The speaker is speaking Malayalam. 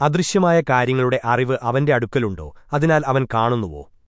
അദൃശ്യമായ കാര്യങ്ങളുടെ അറിവ് അവന്റെ അടുക്കലുണ്ടോ? അതിനാൽ അവൻ കാണുന്നുവോ?